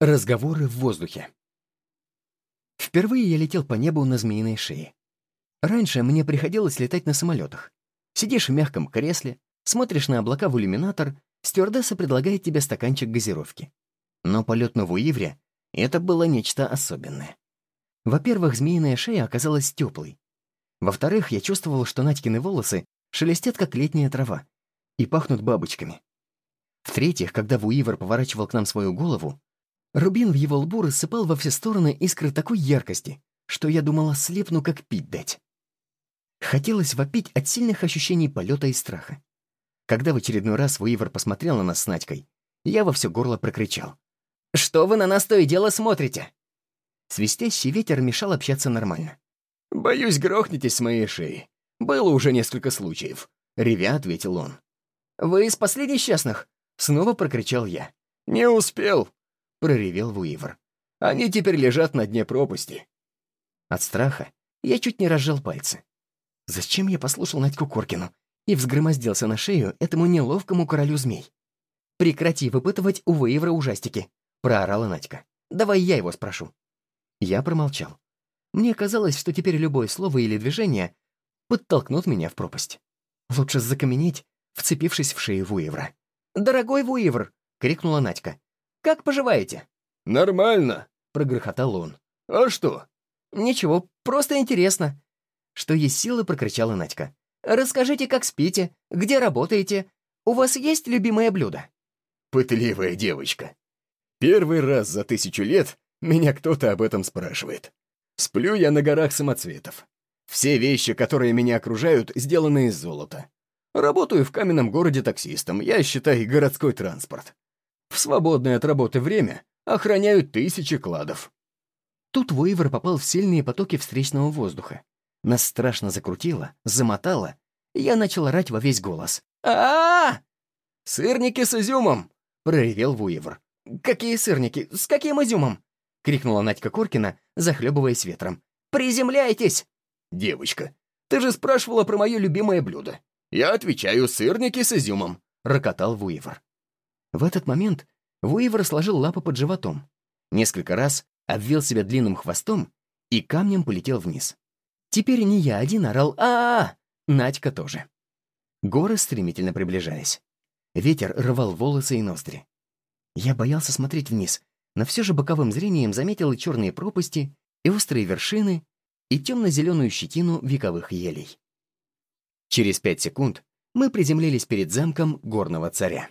Разговоры в воздухе. Впервые я летел по небу на змеиной шее. Раньше мне приходилось летать на самолетах. Сидишь в мягком кресле, смотришь на облака в иллюминатор, стюардесса предлагает тебе стаканчик газировки. Но полет на Вуивре — это было нечто особенное. Во-первых, змеиная шея оказалась теплой. Во-вторых, я чувствовал, что Надькины волосы шелестят, как летняя трава, и пахнут бабочками. В-третьих, когда Вуивер поворачивал к нам свою голову, Рубин в его лбу рассыпал во все стороны искры такой яркости, что я думала, слепну, как пить дать. Хотелось вопить от сильных ощущений полета и страха. Когда в очередной раз Уивер посмотрел на нас с Надькой, я во все горло прокричал. «Что вы на нас то и дело смотрите?» Свистящий ветер мешал общаться нормально. «Боюсь, грохнетесь с моей шеи. Было уже несколько случаев», — ревя ответил он. «Вы из последних счастных?» — снова прокричал я. «Не успел», проревел Вуивер. «Они теперь лежат на дне пропасти». От страха я чуть не разжал пальцы. Зачем я послушал Надьку Коркину и взгромоздился на шею этому неловкому королю змей? «Прекрати выпытывать у Вуивра ужастики», — проорала Надька. «Давай я его спрошу». Я промолчал. Мне казалось, что теперь любое слово или движение подтолкнут меня в пропасть. Лучше закаменеть, вцепившись в шею Вуевра. «Дорогой Вуевр!» — крикнула Надька. Как поживаете?» «Нормально», — прогрохотал он. «А что?» «Ничего, просто интересно». Что есть силы, прокричала Надька. «Расскажите, как спите, где работаете. У вас есть любимое блюдо?» Пытливая девочка. Первый раз за тысячу лет меня кто-то об этом спрашивает. Сплю я на горах самоцветов. Все вещи, которые меня окружают, сделаны из золота. Работаю в каменном городе таксистом, я, считай, городской транспорт. В свободное от работы время охраняют тысячи кладов. Тут Вейвер попал в сильные потоки встречного воздуха. Нас страшно закрутило, замотало, и я начал орать во весь голос. а а, -а! «Сырники с изюмом!» — проревел Вуевр. «Какие сырники? С каким изюмом?» — крикнула Надька Коркина, захлебываясь ветром. «Приземляйтесь!» «Девочка, ты же спрашивала про мое любимое блюдо. Я отвечаю, сырники с изюмом!» — рокотал Вуевр. В этот момент Вуивер сложил лапы под животом, несколько раз обвил себя длинным хвостом и камнем полетел вниз. Теперь не я один орал а а, -а! Надька тоже. Горы стремительно приближались. Ветер рвал волосы и ноздри. Я боялся смотреть вниз, но все же боковым зрением заметил и черные пропасти, и острые вершины, и темно-зеленую щетину вековых елей. Через пять секунд мы приземлились перед замком горного царя.